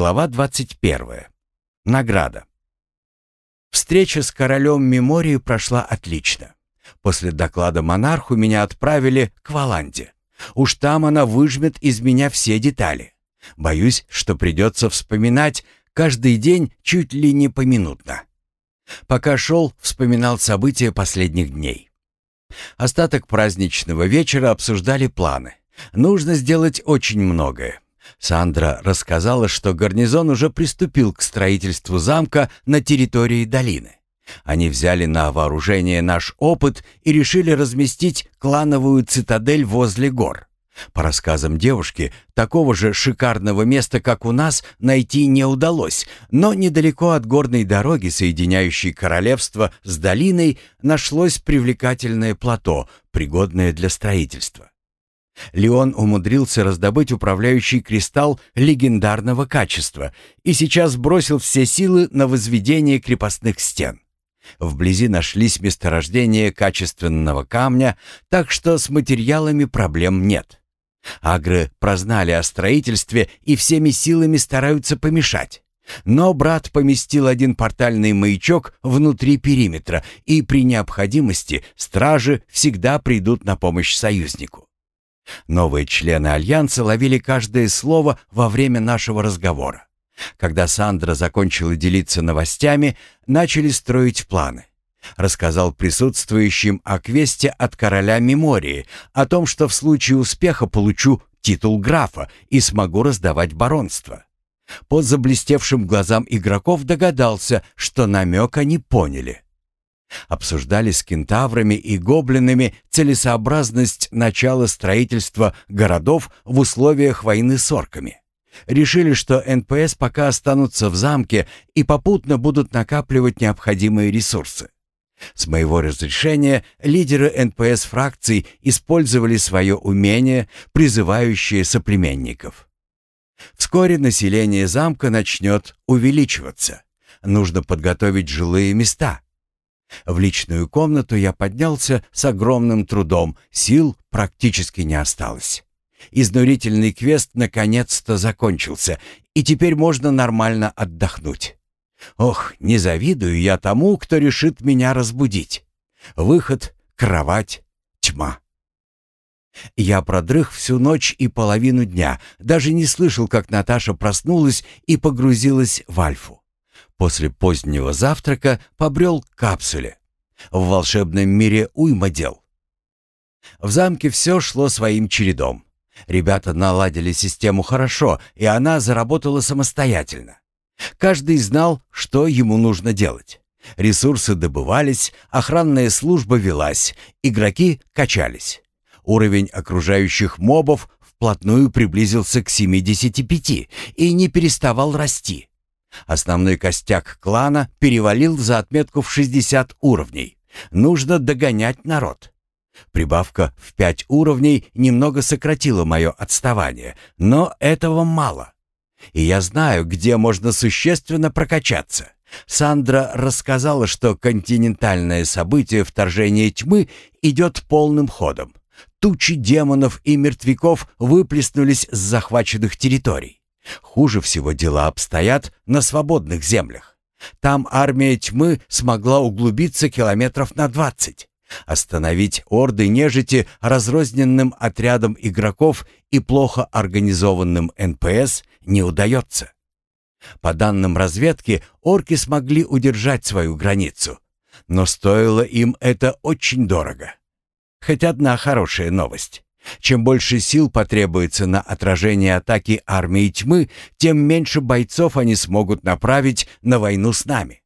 Глава 21. Награда. Встреча с королем Мемории прошла отлично. После доклада монарху меня отправили к Валанде. Уж там она выжмет из меня все детали. Боюсь, что придется вспоминать каждый день чуть ли не поминутно. Пока шел, вспоминал события последних дней. Остаток праздничного вечера обсуждали планы. Нужно сделать очень многое. Сандра рассказала, что гарнизон уже приступил к строительству замка на территории долины. Они взяли на вооружение наш опыт и решили разместить клановую цитадель возле гор. По рассказам девушки, такого же шикарного места, как у нас, найти не удалось, но недалеко от горной дороги, соединяющей королевство с долиной, нашлось привлекательное плато, пригодное для строительства. Леон умудрился раздобыть управляющий кристалл легендарного качества и сейчас бросил все силы на возведение крепостных стен. Вблизи нашлись месторождения качественного камня, так что с материалами проблем нет. Агры прознали о строительстве и всеми силами стараются помешать. Но брат поместил один портальный маячок внутри периметра, и при необходимости стражи всегда придут на помощь союзнику. Новые члены Альянса ловили каждое слово во время нашего разговора. Когда Сандра закончила делиться новостями, начали строить планы. Рассказал присутствующим о квесте от короля Мемории, о том, что в случае успеха получу титул графа и смогу раздавать баронство. По заблестевшим глазам игроков догадался, что намек они поняли. Обсуждали с кентаврами и гоблинами целесообразность начала строительства городов в условиях войны с орками. Решили, что НПС пока останутся в замке и попутно будут накапливать необходимые ресурсы. С моего разрешения лидеры НПС фракций использовали свое умение, призывающее соплеменников. Вскоре население замка начнет увеличиваться. Нужно подготовить жилые места. В личную комнату я поднялся с огромным трудом, сил практически не осталось. Изнурительный квест наконец-то закончился, и теперь можно нормально отдохнуть. Ох, не завидую я тому, кто решит меня разбудить. Выход, кровать, тьма. Я продрых всю ночь и половину дня, даже не слышал, как Наташа проснулась и погрузилась в альфу. После позднего завтрака побрел к капсуле. В волшебном мире уйма дел. В замке все шло своим чередом. Ребята наладили систему хорошо, и она заработала самостоятельно. Каждый знал, что ему нужно делать. Ресурсы добывались, охранная служба велась, игроки качались. Уровень окружающих мобов вплотную приблизился к 75 и не переставал расти. Основной костяк клана перевалил за отметку в 60 уровней. Нужно догонять народ. Прибавка в 5 уровней немного сократила мое отставание, но этого мало. И я знаю, где можно существенно прокачаться. Сандра рассказала, что континентальное событие вторжения тьмы идет полным ходом. Тучи демонов и мертвяков выплеснулись с захваченных территорий. Хуже всего дела обстоят на свободных землях. Там армия тьмы смогла углубиться километров на двадцать. Остановить орды нежити разрозненным отрядам игроков и плохо организованным НПС не удается. По данным разведки, орки смогли удержать свою границу, но стоило им это очень дорого. Хоть одна хорошая новость. Чем больше сил потребуется на отражение атаки армии тьмы, тем меньше бойцов они смогут направить на войну с нами.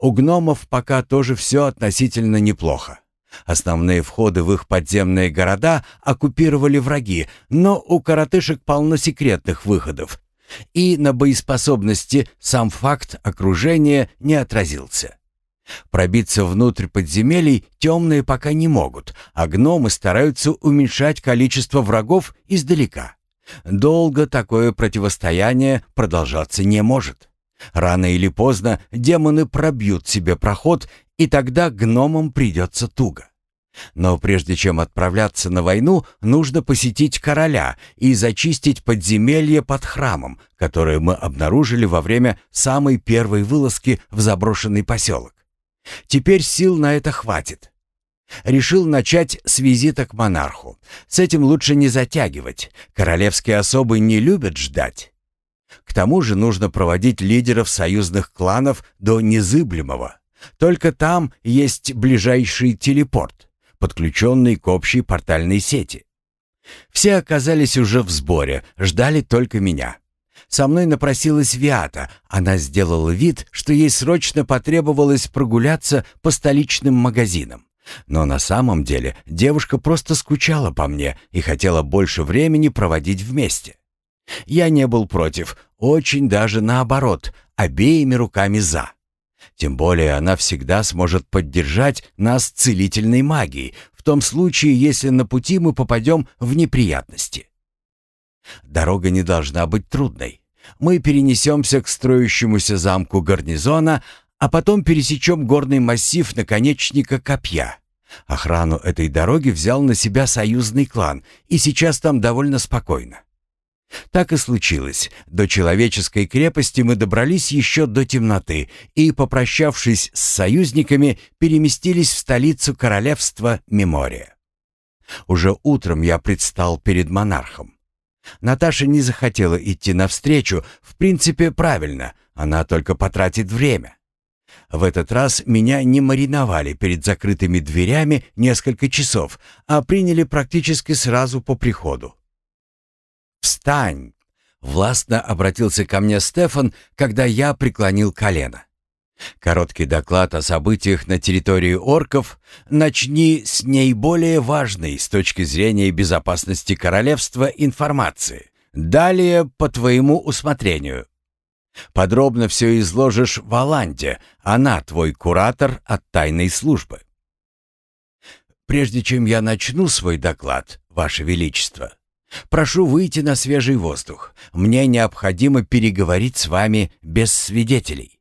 У гномов пока тоже все относительно неплохо. Основные входы в их подземные города оккупировали враги, но у коротышек полно секретных выходов, и на боеспособности сам факт окружения не отразился. Пробиться внутрь подземелий темные пока не могут, а гномы стараются уменьшать количество врагов издалека. Долго такое противостояние продолжаться не может. Рано или поздно демоны пробьют себе проход, и тогда гномам придется туго. Но прежде чем отправляться на войну, нужно посетить короля и зачистить подземелье под храмом, которое мы обнаружили во время самой первой вылазки в заброшенный поселок. Теперь сил на это хватит. Решил начать с визита к монарху. С этим лучше не затягивать. Королевские особы не любят ждать. К тому же нужно проводить лидеров союзных кланов до незыблемого. Только там есть ближайший телепорт, подключенный к общей портальной сети. Все оказались уже в сборе, ждали только меня. Со мной напросилась Виата. Она сделала вид, что ей срочно потребовалось прогуляться по столичным магазинам. Но на самом деле девушка просто скучала по мне и хотела больше времени проводить вместе. Я не был против, очень даже наоборот, обеими руками «за». Тем более она всегда сможет поддержать нас целительной магией, в том случае, если на пути мы попадем в неприятности. Дорога не должна быть трудной. Мы перенесемся к строящемуся замку гарнизона, а потом пересечем горный массив наконечника копья. Охрану этой дороги взял на себя союзный клан, и сейчас там довольно спокойно. Так и случилось. До человеческой крепости мы добрались еще до темноты и, попрощавшись с союзниками, переместились в столицу королевства Мемория. Уже утром я предстал перед монархом. Наташа не захотела идти навстречу, в принципе, правильно, она только потратит время. В этот раз меня не мариновали перед закрытыми дверями несколько часов, а приняли практически сразу по приходу. «Встань!» — властно обратился ко мне Стефан, когда я преклонил колено. Короткий доклад о событиях на территории орков начни с наиболее важной с точки зрения безопасности королевства информации. Далее по твоему усмотрению. Подробно все изложишь в Аланде, она твой куратор от тайной службы. Прежде чем я начну свой доклад, Ваше Величество, прошу выйти на свежий воздух. Мне необходимо переговорить с вами без свидетелей.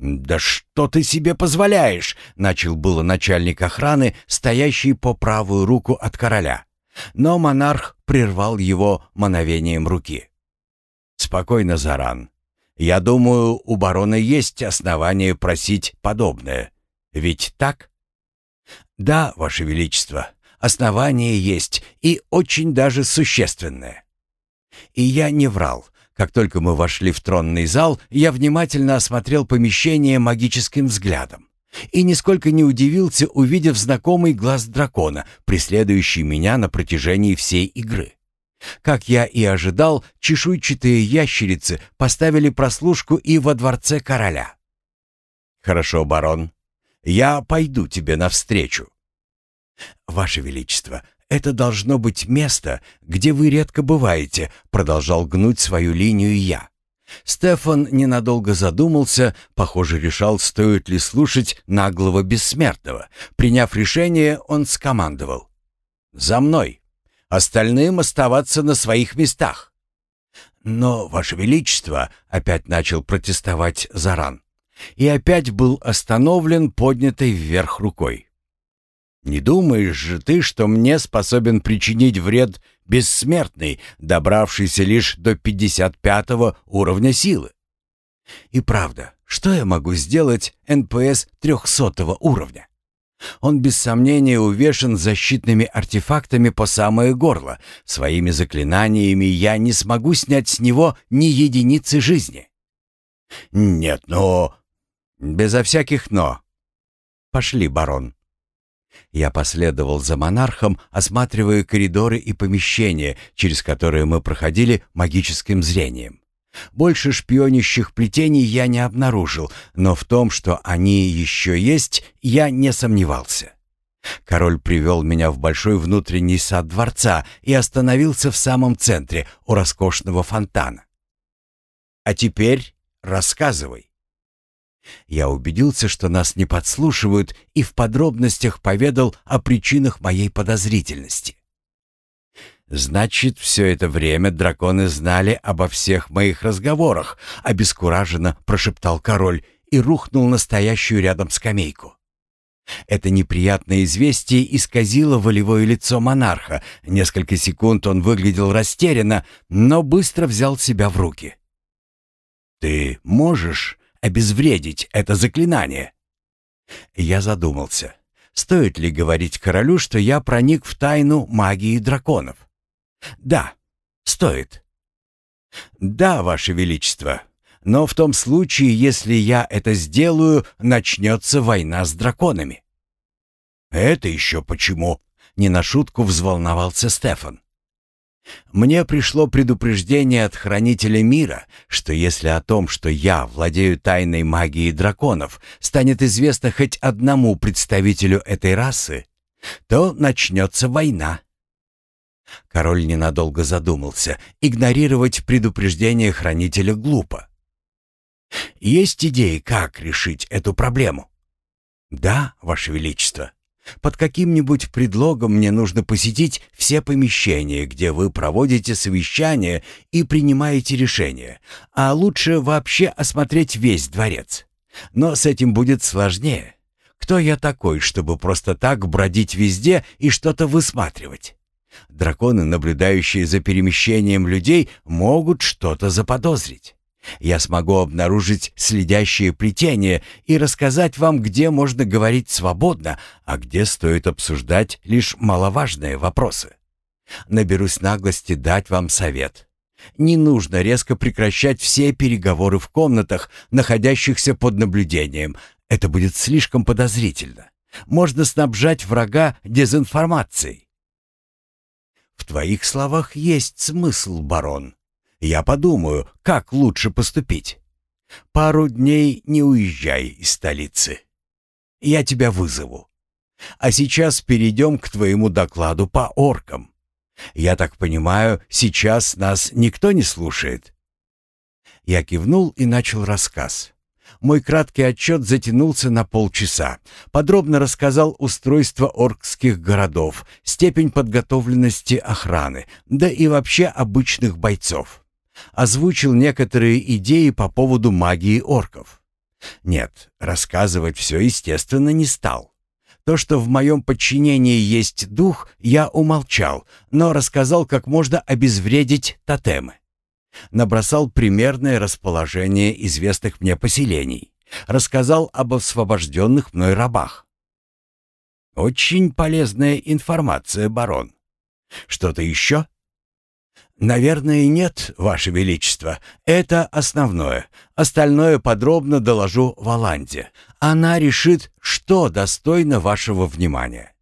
«Да что ты себе позволяешь?» — начал было начальник охраны, стоящий по правую руку от короля. Но монарх прервал его мановением руки. «Спокойно, Заран. Я думаю, у барона есть основания просить подобное. Ведь так? Да, ваше величество, основания есть и очень даже существенное. И я не врал. Как только мы вошли в тронный зал, я внимательно осмотрел помещение магическим взглядом и нисколько не удивился, увидев знакомый глаз дракона, преследующий меня на протяжении всей игры. Как я и ожидал, чешуйчатые ящерицы поставили прослушку и во дворце короля. «Хорошо, барон, я пойду тебе навстречу». «Ваше Величество, это должно быть место, где вы редко бываете», продолжал гнуть свою линию я. Стефан ненадолго задумался, похоже, решал, стоит ли слушать наглого бессмертного. Приняв решение, он скомандовал. «За мной!» остальным оставаться на своих местах. Но, Ваше Величество, опять начал протестовать Заран, и опять был остановлен поднятой вверх рукой. Не думаешь же ты, что мне способен причинить вред бессмертный, добравшийся лишь до 55 уровня силы? И правда, что я могу сделать НПС 300 уровня? Он без сомнения увешан защитными артефактами по самое горло. Своими заклинаниями я не смогу снять с него ни единицы жизни. Нет, но... Безо всяких «но». Пошли, барон. Я последовал за монархом, осматривая коридоры и помещения, через которые мы проходили магическим зрением. Больше шпионящих плетений я не обнаружил, но в том, что они еще есть, я не сомневался. Король привел меня в большой внутренний сад дворца и остановился в самом центре, у роскошного фонтана. «А теперь рассказывай». Я убедился, что нас не подслушивают, и в подробностях поведал о причинах моей подозрительности. «Значит, все это время драконы знали обо всех моих разговорах», — обескураженно прошептал король и рухнул на стоящую рядом скамейку. Это неприятное известие исказило волевое лицо монарха. Несколько секунд он выглядел растерянно, но быстро взял себя в руки. «Ты можешь обезвредить это заклинание?» Я задумался. Стоит ли говорить королю, что я проник в тайну магии драконов? Да, стоит. Да, ваше величество. Но в том случае, если я это сделаю, начнется война с драконами. Это еще почему? Не на шутку взволновался Стефан. Мне пришло предупреждение от Хранителя Мира, что если о том, что я владею тайной магией драконов, станет известно хоть одному представителю этой расы, то начнется война. Король ненадолго задумался. Игнорировать предупреждение Хранителя глупо. Есть идеи, как решить эту проблему? Да, Ваше Величество. Под каким-нибудь предлогом мне нужно посетить все помещения, где вы проводите совещания и принимаете решения, а лучше вообще осмотреть весь дворец. Но с этим будет сложнее. Кто я такой, чтобы просто так бродить везде и что-то высматривать? Драконы, наблюдающие за перемещением людей, могут что-то заподозрить. Я смогу обнаружить следящие плетения и рассказать вам, где можно говорить свободно, а где стоит обсуждать лишь маловажные вопросы. Наберусь наглости дать вам совет. Не нужно резко прекращать все переговоры в комнатах, находящихся под наблюдением. Это будет слишком подозрительно. Можно снабжать врага дезинформацией. В твоих словах есть смысл, барон, я подумаю, как лучше поступить. Пару дней не уезжай из столицы. Я тебя вызову. А сейчас перейдем к твоему докладу по оркам. Я так понимаю, сейчас нас никто не слушает?» Я кивнул и начал рассказ. Мой краткий отчет затянулся на полчаса. Подробно рассказал устройство оркских городов, степень подготовленности охраны, да и вообще обычных бойцов озвучил некоторые идеи по поводу магии орков. Нет, рассказывать все, естественно, не стал. То, что в моем подчинении есть дух, я умолчал, но рассказал, как можно обезвредить тотемы. Набросал примерное расположение известных мне поселений. Рассказал об освобожденных мной рабах. Очень полезная информация, барон. Что-то еще? «Наверное, нет, Ваше Величество. Это основное. Остальное подробно доложу Валанде. Она решит, что достойно вашего внимания».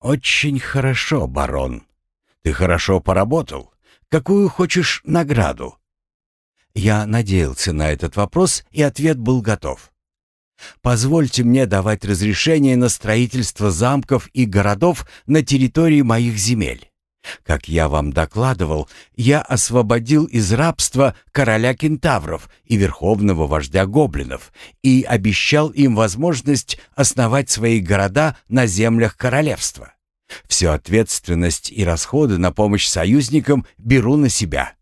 «Очень хорошо, барон. Ты хорошо поработал. Какую хочешь награду?» Я надеялся на этот вопрос, и ответ был готов. «Позвольте мне давать разрешение на строительство замков и городов на территории моих земель». Как я вам докладывал, я освободил из рабства короля кентавров и верховного вождя гоблинов и обещал им возможность основать свои города на землях королевства. Всю ответственность и расходы на помощь союзникам беру на себя.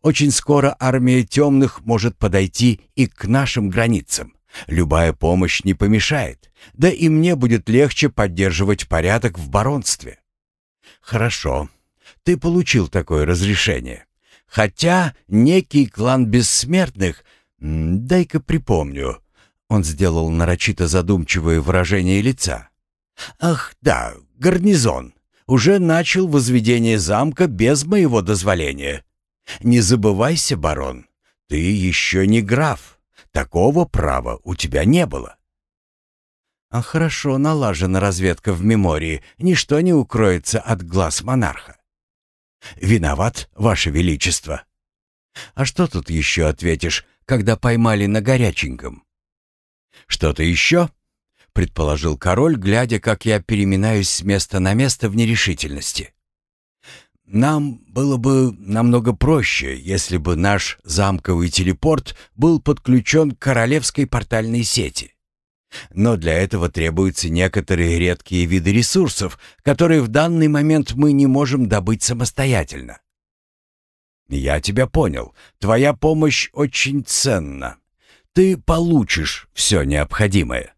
Очень скоро армия темных может подойти и к нашим границам. Любая помощь не помешает, да и мне будет легче поддерживать порядок в баронстве. Хорошо. Ты получил такое разрешение. Хотя некий клан бессмертных... Дай-ка припомню. Он сделал нарочито задумчивое выражение лица. Ах, да, гарнизон. Уже начал возведение замка без моего дозволения. Не забывайся, барон. Ты еще не граф. Такого права у тебя не было. А хорошо налажена разведка в мемории, ничто не укроется от глаз монарха. Виноват, Ваше Величество. А что тут еще ответишь, когда поймали на горяченьком? Что-то еще? Предположил король, глядя, как я переминаюсь с места на место в нерешительности. Нам было бы намного проще, если бы наш замковый телепорт был подключен к королевской портальной сети. Но для этого требуются некоторые редкие виды ресурсов, которые в данный момент мы не можем добыть самостоятельно. Я тебя понял. Твоя помощь очень ценна. Ты получишь все необходимое.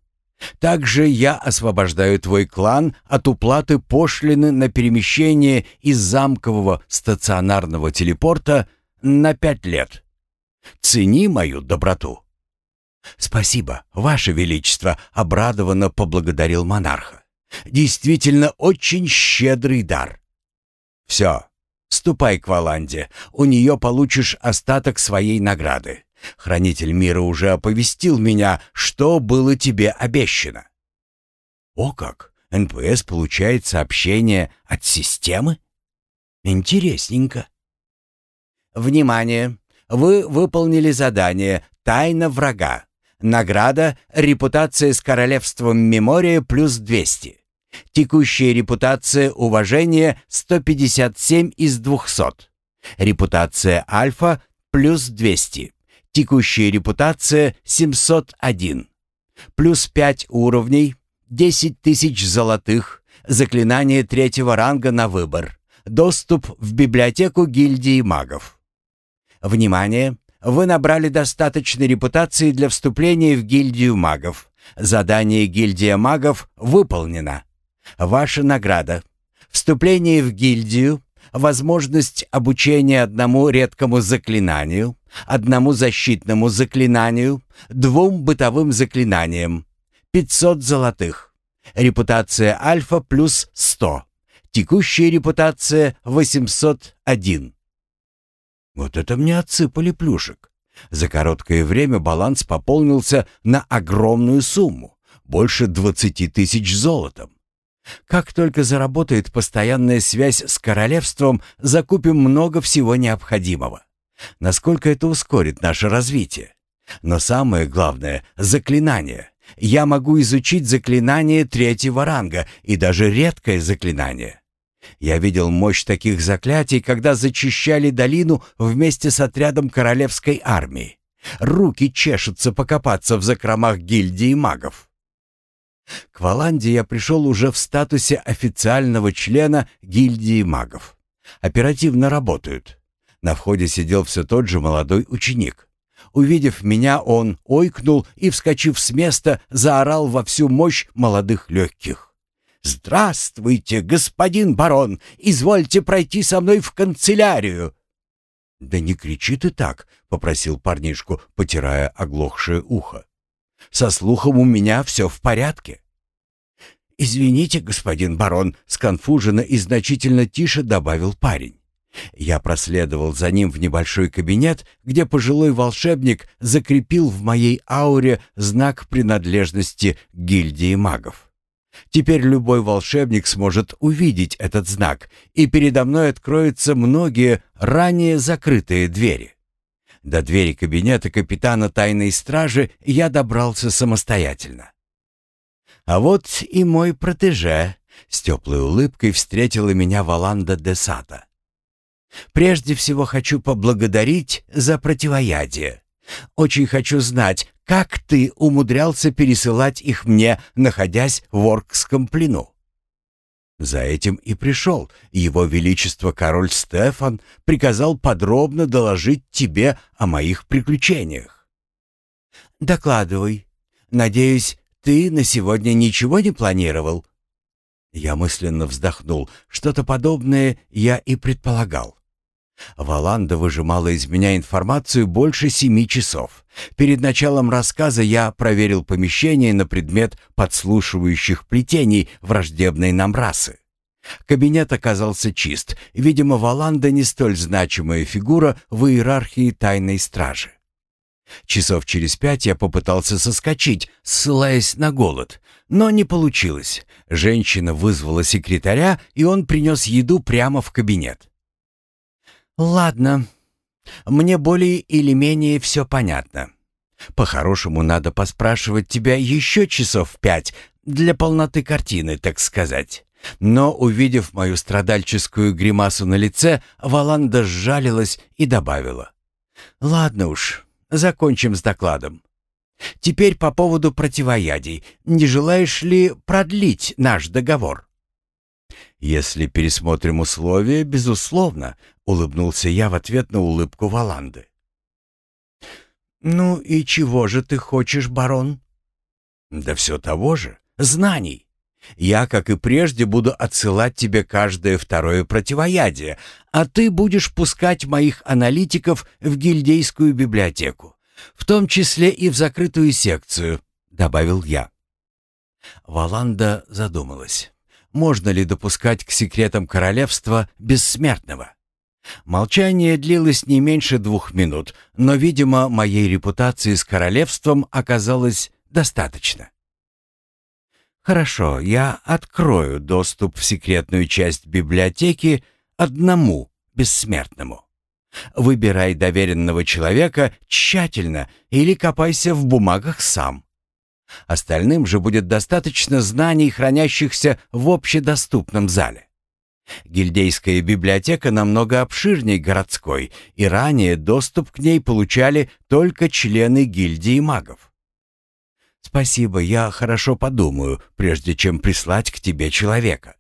Также я освобождаю твой клан от уплаты пошлины на перемещение из замкового стационарного телепорта на пять лет. Цени мою доброту». «Спасибо, Ваше Величество», — обрадованно поблагодарил монарха. «Действительно очень щедрый дар». «Все, ступай к Валанде, у нее получишь остаток своей награды. Хранитель мира уже оповестил меня, что было тебе обещано». «О как! НПС получает сообщение от системы? Интересненько». «Внимание! Вы выполнили задание «Тайна врага». Награда «Репутация с королевством Мемория» плюс 200. Текущая репутация уважение 157 из 200. Репутация Альфа плюс 200. Текущая репутация 701. Плюс 5 уровней, 10 тысяч золотых, заклинание третьего ранга на выбор. Доступ в библиотеку гильдии магов. Внимание! Вы набрали достаточной репутации для вступления в гильдию магов. Задание гильдия магов выполнено. Ваша награда. Вступление в гильдию, возможность обучения одному редкому заклинанию, одному защитному заклинанию, двум бытовым заклинаниям. 500 золотых. Репутация альфа плюс 100. Текущая репутация 801. Вот это мне отсыпали плюшек. За короткое время баланс пополнился на огромную сумму, больше 20 тысяч золотом. Как только заработает постоянная связь с королевством, закупим много всего необходимого. Насколько это ускорит наше развитие? Но самое главное — заклинание. Я могу изучить заклинание третьего ранга и даже редкое заклинание. Я видел мощь таких заклятий, когда зачищали долину вместе с отрядом королевской армии. Руки чешутся покопаться в закромах гильдии магов. К Валанде я пришел уже в статусе официального члена гильдии магов. Оперативно работают. На входе сидел все тот же молодой ученик. Увидев меня, он ойкнул и, вскочив с места, заорал во всю мощь молодых легких. «Здравствуйте, господин барон! Извольте пройти со мной в канцелярию!» «Да не кричи ты так!» — попросил парнишку, потирая оглохшее ухо. Со слухом у меня все в порядке». «Извините, господин барон», — сконфуженно и значительно тише добавил парень. Я проследовал за ним в небольшой кабинет, где пожилой волшебник закрепил в моей ауре знак принадлежности гильдии магов. Теперь любой волшебник сможет увидеть этот знак, и передо мной откроются многие ранее закрытые двери. До двери кабинета капитана тайной стражи я добрался самостоятельно. А вот и мой протеже с теплой улыбкой встретила меня Валанда де Сата. Прежде всего хочу поблагодарить за противоядие. Очень хочу знать, как ты умудрялся пересылать их мне, находясь в Оркском плену. За этим и пришел. Его Величество король Стефан приказал подробно доложить тебе о моих приключениях. Докладывай. Надеюсь, ты на сегодня ничего не планировал? Я мысленно вздохнул. Что-то подобное я и предполагал. Валанда выжимала из меня информацию больше семи часов. Перед началом рассказа я проверил помещение на предмет подслушивающих плетений враждебной нам расы. Кабинет оказался чист. Видимо, Валанда не столь значимая фигура в иерархии тайной стражи. Часов через пять я попытался соскочить, ссылаясь на голод, но не получилось. Женщина вызвала секретаря, и он принес еду прямо в кабинет. «Ладно, мне более или менее все понятно. По-хорошему надо поспрашивать тебя еще часов пять, для полноты картины, так сказать». Но, увидев мою страдальческую гримасу на лице, Валанда сжалилась и добавила. «Ладно уж, закончим с докладом. Теперь по поводу противоядий. Не желаешь ли продлить наш договор?» «Если пересмотрим условия, безусловно», — улыбнулся я в ответ на улыбку Валанды. «Ну и чего же ты хочешь, барон?» Да все того же, знаний. Я, как и прежде, буду отсылать тебе каждое второе противоядие, а ты будешь пускать моих аналитиков в гильдейскую библиотеку, в том числе и в закрытую секцию», — добавил я. Валанда задумалась. Можно ли допускать к секретам королевства бессмертного? Молчание длилось не меньше двух минут, но, видимо, моей репутации с королевством оказалось достаточно. Хорошо, я открою доступ в секретную часть библиотеки одному бессмертному. Выбирай доверенного человека тщательно или копайся в бумагах сам. Остальным же будет достаточно знаний, хранящихся в общедоступном зале. Гильдейская библиотека намного обширнее городской, и ранее доступ к ней получали только члены гильдии магов. «Спасибо, я хорошо подумаю, прежде чем прислать к тебе человека».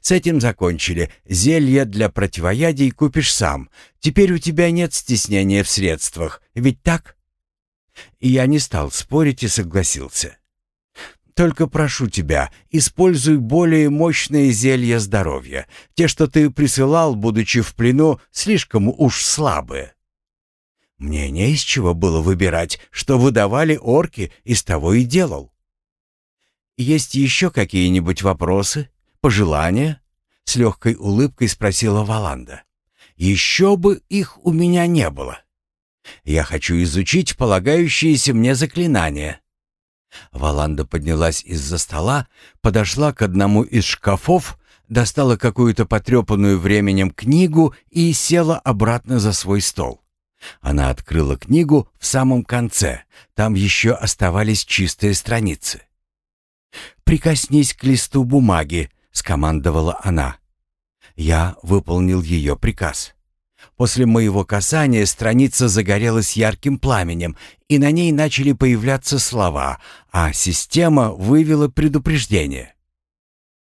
С этим закончили. Зелье для противоядий купишь сам. Теперь у тебя нет стеснения в средствах, ведь так? Я не стал спорить и согласился. Только прошу тебя, используй более мощные зелья здоровья. Те, что ты присылал, будучи в плену, слишком уж слабые. Мне не из чего было выбирать, что выдавали орки, из того и делал. Есть еще какие-нибудь вопросы, пожелания? С легкой улыбкой спросила Валанда. Еще бы их у меня не было. Я хочу изучить полагающиеся мне заклинания. Валанда поднялась из-за стола, подошла к одному из шкафов, достала какую-то потрепанную временем книгу и села обратно за свой стол. Она открыла книгу в самом конце, там еще оставались чистые страницы. «Прикоснись к листу бумаги», — скомандовала она. Я выполнил ее приказ. После моего касания страница загорелась ярким пламенем, и на ней начали появляться слова, а система вывела предупреждение.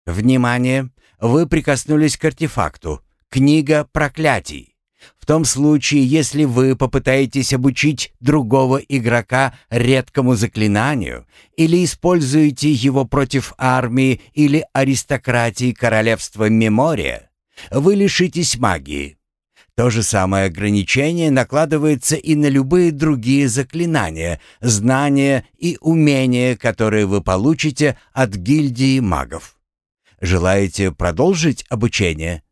«Внимание! Вы прикоснулись к артефакту. Книга проклятий. В том случае, если вы попытаетесь обучить другого игрока редкому заклинанию или используете его против армии или аристократии королевства Мемория, вы лишитесь магии. То же самое ограничение накладывается и на любые другие заклинания, знания и умения, которые вы получите от гильдии магов. Желаете продолжить обучение?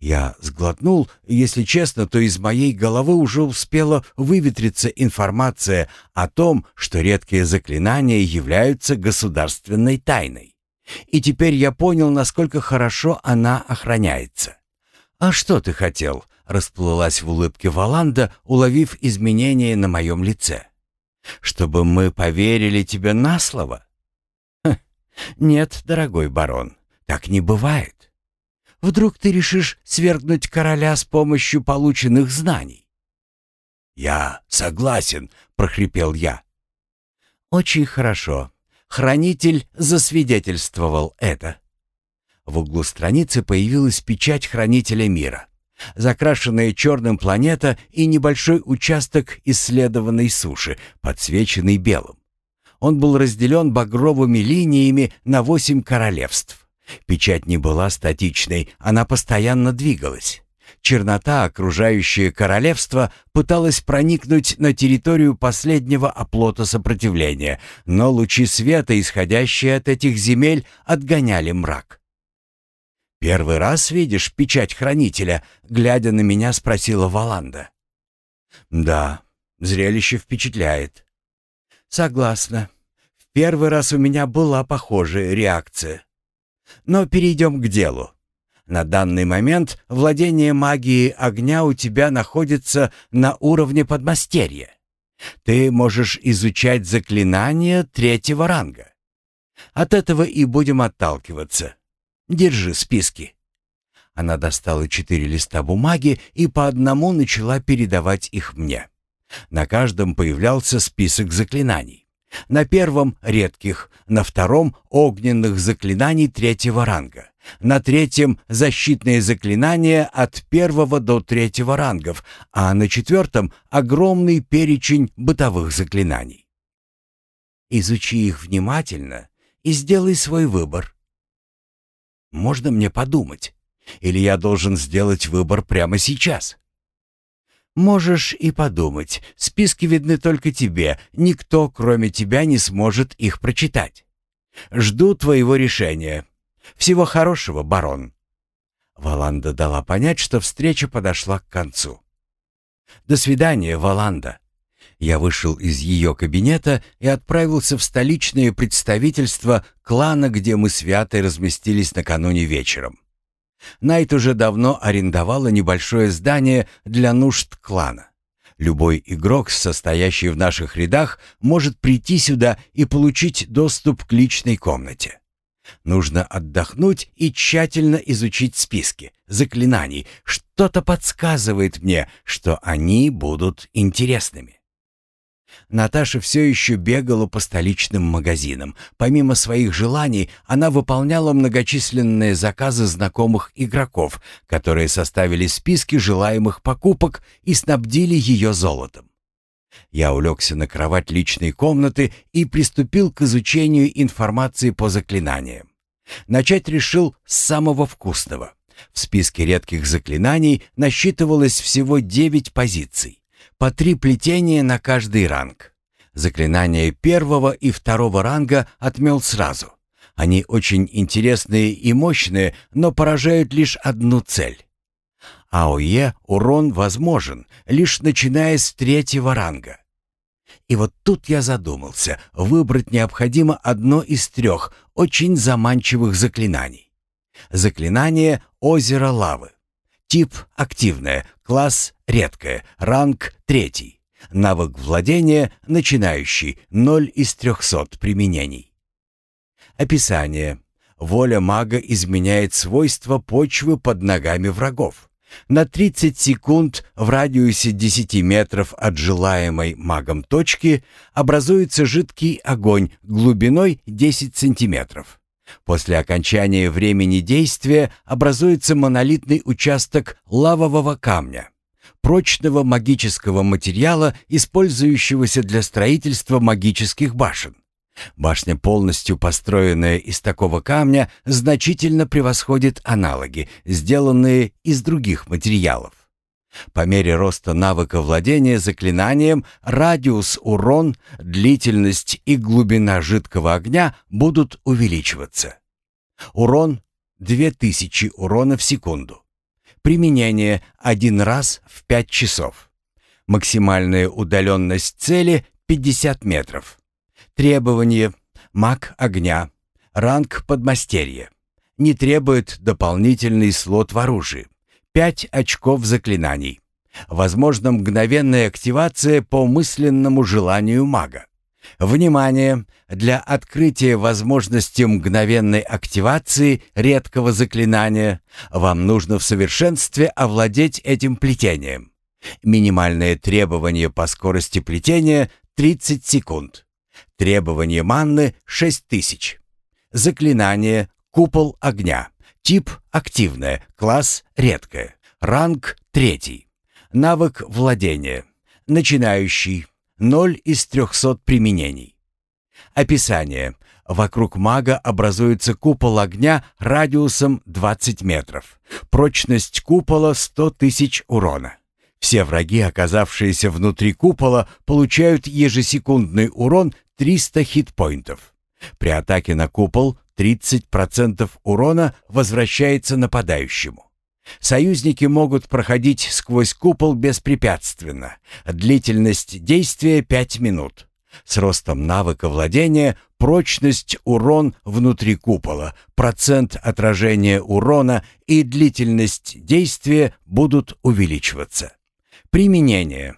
Я сглотнул, если честно, то из моей головы уже успела выветриться информация о том, что редкие заклинания являются государственной тайной. И теперь я понял, насколько хорошо она охраняется. «А что ты хотел?» Расплылась в улыбке Валанда, уловив изменения на моем лице. «Чтобы мы поверили тебе на слово?» Ха, «Нет, дорогой барон, так не бывает. Вдруг ты решишь свергнуть короля с помощью полученных знаний?» «Я согласен», — прохрипел я. «Очень хорошо. Хранитель засвидетельствовал это». В углу страницы появилась печать Хранителя мира закрашенная черным планета и небольшой участок исследованной суши, подсвеченный белым. Он был разделен багровыми линиями на восемь королевств. Печать не была статичной, она постоянно двигалась. Чернота, окружающая королевство, пыталась проникнуть на территорию последнего оплота сопротивления, но лучи света, исходящие от этих земель, отгоняли мрак. «Первый раз видишь печать хранителя?» — глядя на меня, спросила Валанда. «Да, зрелище впечатляет». «Согласна. В первый раз у меня была похожая реакция. Но перейдем к делу. На данный момент владение магией огня у тебя находится на уровне подмастерья. Ты можешь изучать заклинания третьего ранга. От этого и будем отталкиваться. Держи списки». Она достала четыре листа бумаги и по одному начала передавать их мне. На каждом появлялся список заклинаний. На первом — редких, на втором — огненных заклинаний третьего ранга. На третьем — защитные заклинания от первого до третьего рангов, а на четвертом — огромный перечень бытовых заклинаний. Изучи их внимательно и сделай свой выбор. Можно мне подумать? Или я должен сделать выбор прямо сейчас? Можешь и подумать. Списки видны только тебе. Никто, кроме тебя, не сможет их прочитать. Жду твоего решения. Всего хорошего, барон. Валанда дала понять, что встреча подошла к концу. «До свидания, Валанда». Я вышел из ее кабинета и отправился в столичное представительство клана, где мы с Вятой разместились накануне вечером. Найт уже давно арендовала небольшое здание для нужд клана. Любой игрок, состоящий в наших рядах, может прийти сюда и получить доступ к личной комнате. Нужно отдохнуть и тщательно изучить списки заклинаний. Что-то подсказывает мне, что они будут интересными. Наташа все еще бегала по столичным магазинам. Помимо своих желаний, она выполняла многочисленные заказы знакомых игроков, которые составили списки желаемых покупок и снабдили ее золотом. Я улегся на кровать личной комнаты и приступил к изучению информации по заклинаниям. Начать решил с самого вкусного. В списке редких заклинаний насчитывалось всего 9 позиций. По три плетения на каждый ранг. Заклинания первого и второго ранга отмел сразу. Они очень интересные и мощные, но поражают лишь одну цель. АОЕ урон возможен, лишь начиная с третьего ранга. И вот тут я задумался, выбрать необходимо одно из трех очень заманчивых заклинаний. Заклинание «Озеро лавы». Тип «Активное», класс «Редкое», ранг «Третий». Навык владения начинающий, 0 из 300 применений. Описание. Воля мага изменяет свойства почвы под ногами врагов. На 30 секунд в радиусе 10 метров от желаемой магом точки образуется жидкий огонь глубиной 10 сантиметров. После окончания времени действия образуется монолитный участок лавового камня, прочного магического материала, использующегося для строительства магических башен. Башня, полностью построенная из такого камня, значительно превосходит аналоги, сделанные из других материалов. По мере роста навыка владения заклинанием, радиус, урон, длительность и глубина жидкого огня будут увеличиваться. Урон — 2000 урона в секунду. Применение один раз в 5 часов. Максимальная удаленность цели — 50 метров. Требование «Маг огня», ранг подмастерье. Не требует дополнительный слот в оружии. 5 очков заклинаний. Возможно мгновенная активация по мысленному желанию мага. Внимание! Для открытия возможности мгновенной активации редкого заклинания вам нужно в совершенстве овладеть этим плетением. Минимальное требование по скорости плетения 30 секунд. Требование манны 6000. Заклинание «Купол огня». Тип «Активное». Класс «Редкое». Ранг «Третий». Навык владения. Начинающий. 0 из 300 применений. Описание. Вокруг мага образуется купол огня радиусом 20 метров. Прочность купола 100 тысяч урона. Все враги, оказавшиеся внутри купола, получают ежесекундный урон 300 хитпоинтов. При атаке на купол 30% урона возвращается нападающему. Союзники могут проходить сквозь купол беспрепятственно. Длительность действия 5 минут. С ростом навыка владения прочность, урон внутри купола, процент отражения урона и длительность действия будут увеличиваться. Применение.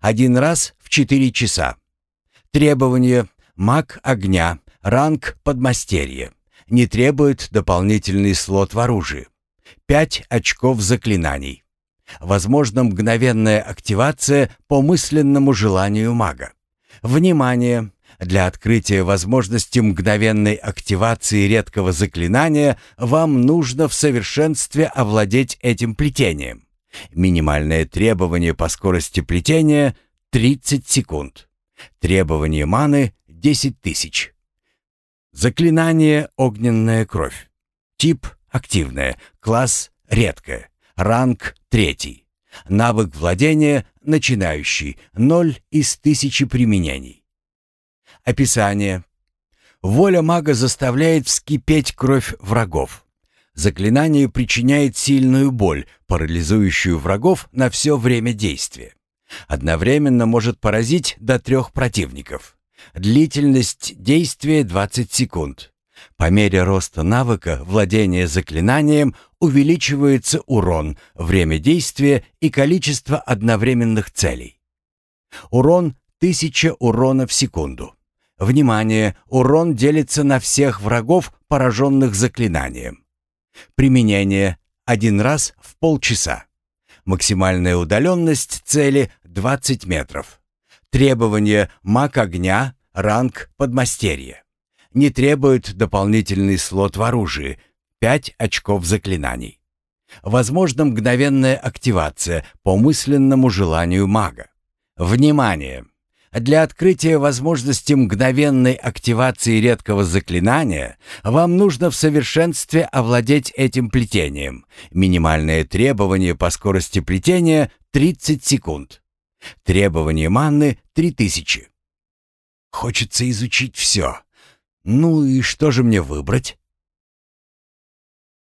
Один раз в 4 часа. Требования. Маг огня. Ранг подмастерье. Не требует дополнительный слот в оружии. 5 очков заклинаний. Возможно мгновенная активация по мысленному желанию мага. Внимание! Для открытия возможности мгновенной активации редкого заклинания вам нужно в совершенстве овладеть этим плетением. Минимальное требование по скорости плетения — 30 секунд. Требование маны — 10 тысяч. Заклинание «Огненная кровь». Тип «Активное». Класс «Редкое». Ранг «Третий». Навык владения «Начинающий». 0 из тысячи применений. Описание. Воля мага заставляет вскипеть кровь врагов. Заклинание причиняет сильную боль, парализующую врагов на все время действия. Одновременно может поразить до трех противников. Длительность действия 20 секунд. По мере роста навыка владения заклинанием увеличивается урон, время действия и количество одновременных целей. Урон 1000 урона в секунду. Внимание! Урон делится на всех врагов, пораженных заклинанием. Применение один раз в полчаса. Максимальная удаленность цели 20 метров. Требование маг огня, ранг подмастерье. Не требует дополнительный слот в оружии, 5 очков заклинаний. Возможна мгновенная активация по мысленному желанию мага. Внимание! Для открытия возможности мгновенной активации редкого заклинания вам нужно в совершенстве овладеть этим плетением. Минимальное требование по скорости плетения — 30 секунд. Требование манны — 3000. Хочется изучить все. Ну и что же мне выбрать?